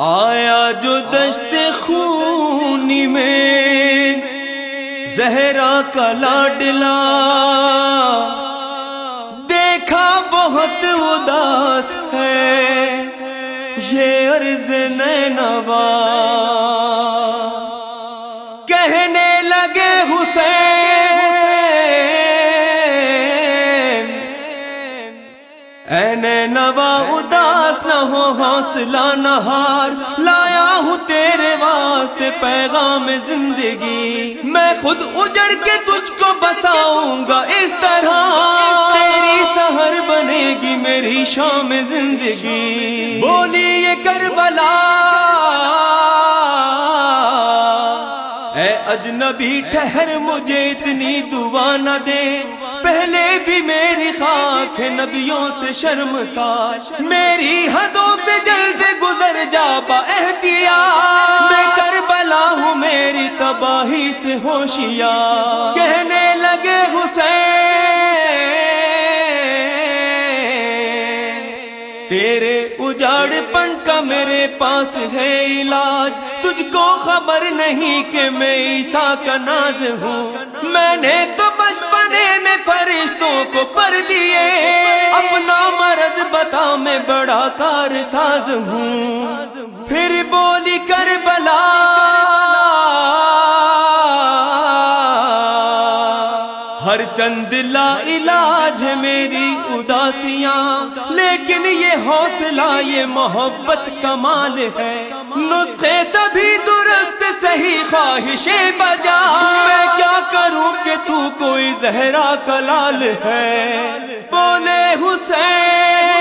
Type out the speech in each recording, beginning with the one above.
آیا جو دشت خونی میں زہرا کا لاڈلا۔ دیکھا بہت اداس ہے یہ عرض نینوا۔ ہو حوصلہ نہار، لایا ہوں تیرے واسطے پیغام زندگی۔ میں خود اجڑ کے تجھ کو بساؤں گا اس طرح۔ تیری سہر بنے گی میری شام زندگی۔ بولی یہ کربلا۔ اے اجنبی، ٹھہر مجھے اتنی دعا نہ دے۔ پہلے بھی میری خاک ہے نبیوں سے شرم ساش میری حدوں سے جلد گزر جا با احتیاط۔ میں کربلا ہوں میری تباہی سے ہوشیار۔ کہنے لگے حسین، تیرے اجاڑ پن کا میرے پاس ہے علاج۔ تجھ کو خبر نہیں کہ میں عیسیٰ کا ناز ہوں۔ میں نے میں فرشتوں کو پر دیے۔ اپنا مرض بتا میں بڑا کار ساز ہوں۔ پھر بولی کر بلا ہر چند لا علاج ہے میری اداسیاں۔ لیکن یہ حوصلہ، یہ محبت کمال ہے۔ نسخے سبھی درست صحیح خواہشیں بجا میں کیا کروں کہ تو کوئی زہرا کلال ہے؟ بولے حسین۔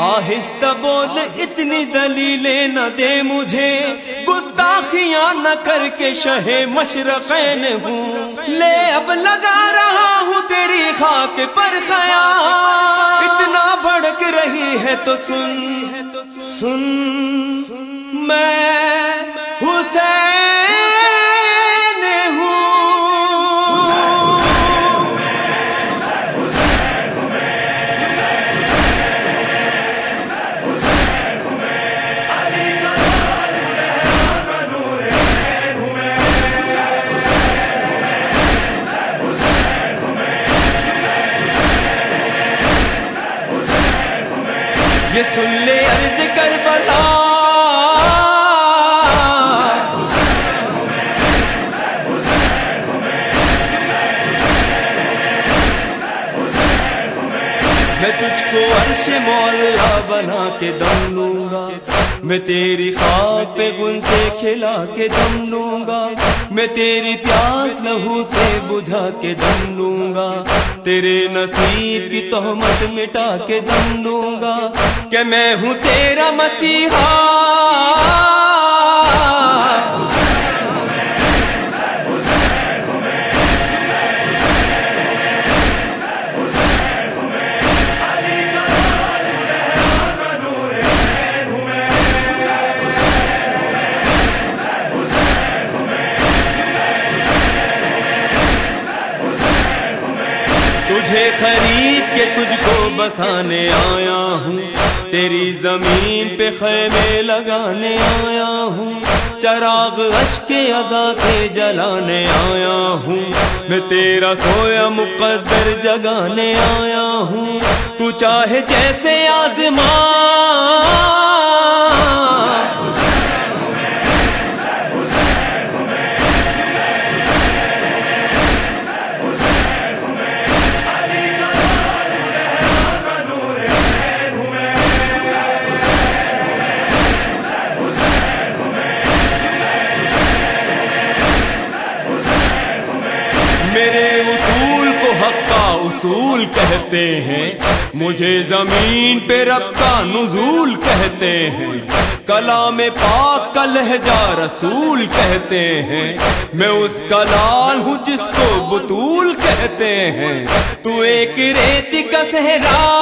آہستہ بول، اتنی دلیلیں نہ دے مجھے۔ گستاخیاں نہ کر کے شہ مشرقین ہوں۔ لے اب لگا رہا ہوں تیری خاک پر خیال۔ اتنا رہی ہے تو سن سن میں تجھ کو عرش مولا بنا کے دم لوں گا۔ میں تیری خواب پہ گنتے کھلا کے دم لوں گا۔ میں تیری پیاس لہو سے بجھا کے دم لوں گا۔ تیرے نصیب کی تہمت مٹا کے دم لوں گا کہ میں ہوں تیرا مسیحا۔ بسانے آیا ہوں۔ تیری زمین پہ خیمے لگانے آیا ہوں۔ چراغ اشک ادا کے جلانے آیا ہوں۔ میں تیرا سویا مقدر جگانے آیا ہوں۔ تو چاہے جیسے آزما رسول کہتے ہیں۔ مجھے زمین پہ رب کا نزول کہتے ہیں۔ کلام پاک کا لہجہ رسول کہتے ہیں۔ میں اس کا لال ہوں جس کو بطول کہتے ہیں۔ تو ایک ریتی کا صحرا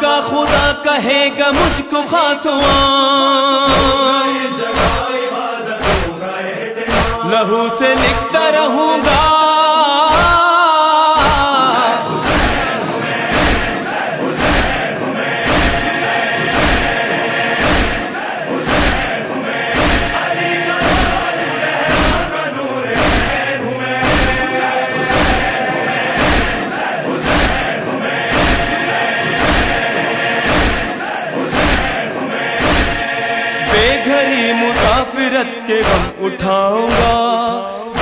کا خدا کہے گا مجھ کو خاص ہوا مسافرت کے غم اٹھاؤں گا۔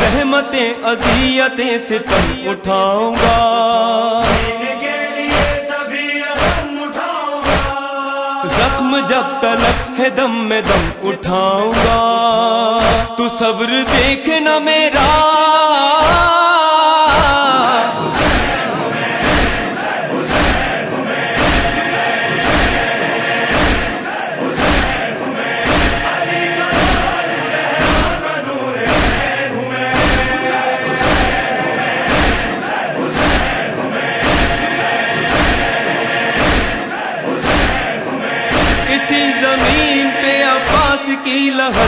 زحمتیں اذیتیں سے تم اٹھاؤں گا۔ زخم جب تلک ہے دم میں دم اٹھاؤں گا۔ تو صبر دیکھنا میرا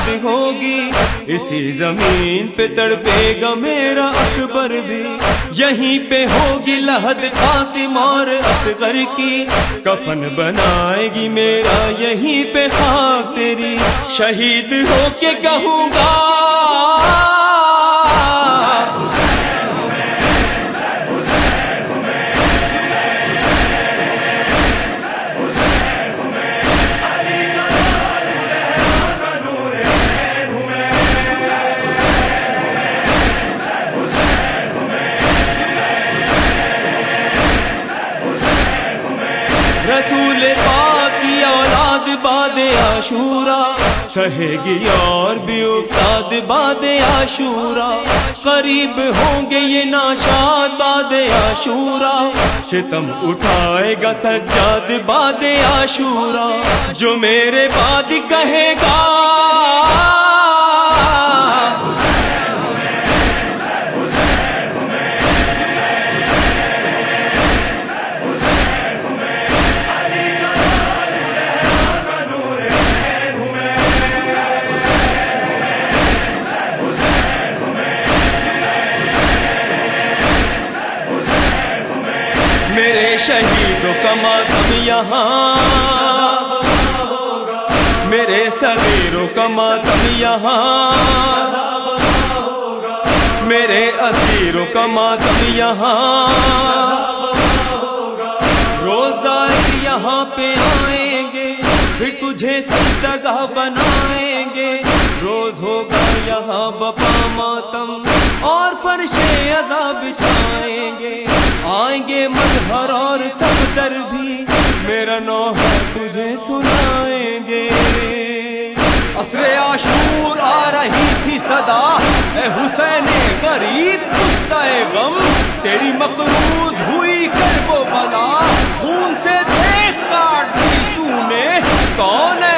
کی ہوگی۔ اسی زمین پہ تڑپے گا میرا اکبر بھی۔ یہیں پہ ہوگی لہد قاسم اور اصغر کی۔ کفن بنائے گی میرا، یہیں پہ خاک تیری۔ شہید ہو کے کہوں گا عاشورا سہے گی اور بھی افتاد باد عاشورا قریب ہوں گے یہ ناشاد باد عاشورا ستم اٹھائے گا سجاد باد عاشورا جو میرے باد کہے گا۔ ماتم یہاں میرے صغیروں کا ماتم یہاں میرے اسیروں کا ماتم یہاں روزہ یہاں پہ آئیں گے، پھر تجھے سندگاہ بنائیں گے۔ روز ہوگا یہاں بپا ماتم اور فرش ادا بچھائیں گے۔ آئیں گے مظہر اور سب در بھی۔ میرا نو ہے تجھے سنائیں گے۔ عصر آشور آ رہی تھی صدا۔ اے حسین غریب پشتا غم۔ تیری مقروض ہوئی کر وہ بلا۔ خون سے دیکھ کاٹ دی تو نے۔ کون ہے